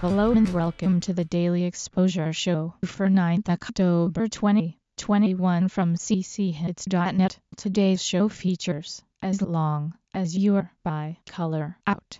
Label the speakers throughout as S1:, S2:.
S1: Hello and welcome to the Daily Exposure Show for 9th October 2021 from cchits.net. Today's show features As Long as You're by Color Out.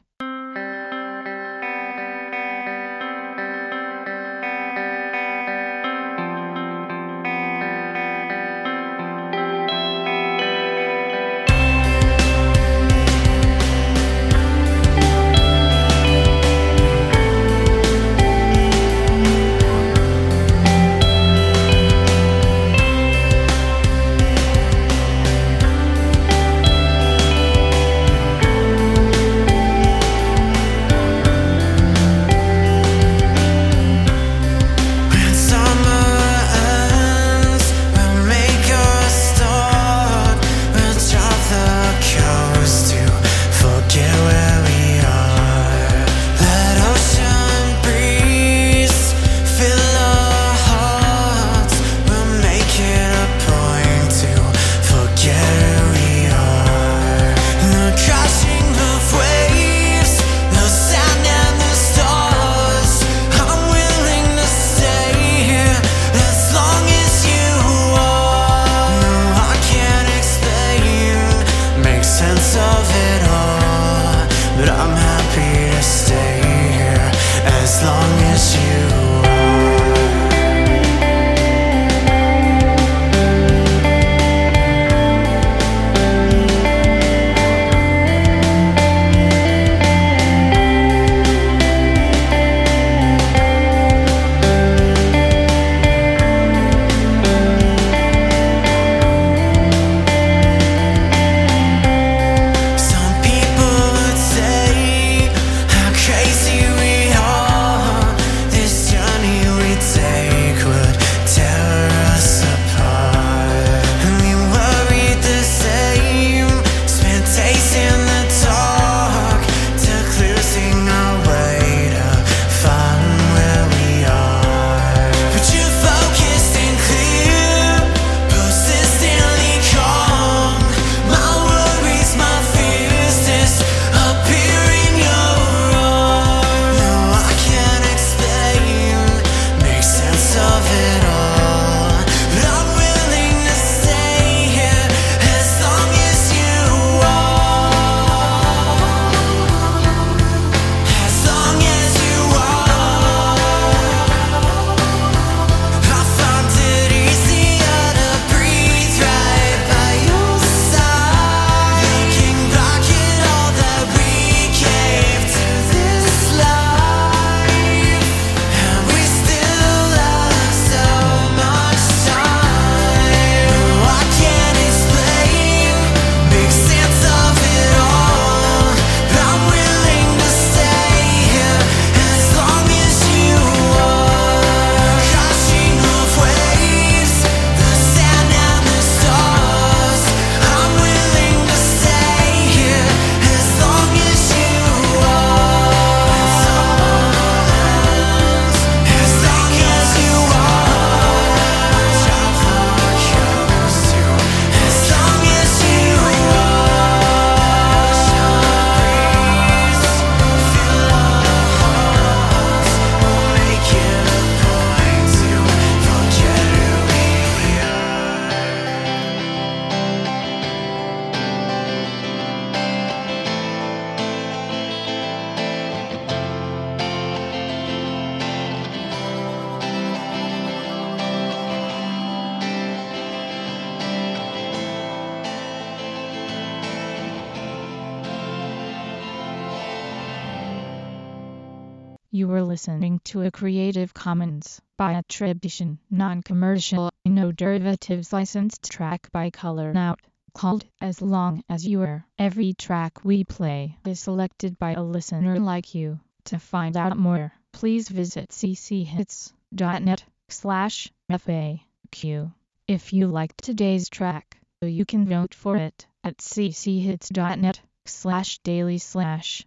S1: You were listening to a Creative Commons by attribution, non-commercial, no derivatives licensed track by Color Out, called As Long as You Are. Every track we play is selected by a listener like you. To find out more, please visit cchits.net slash FAQ. If you liked today's track, you can vote for it at cchits.net slash daily slash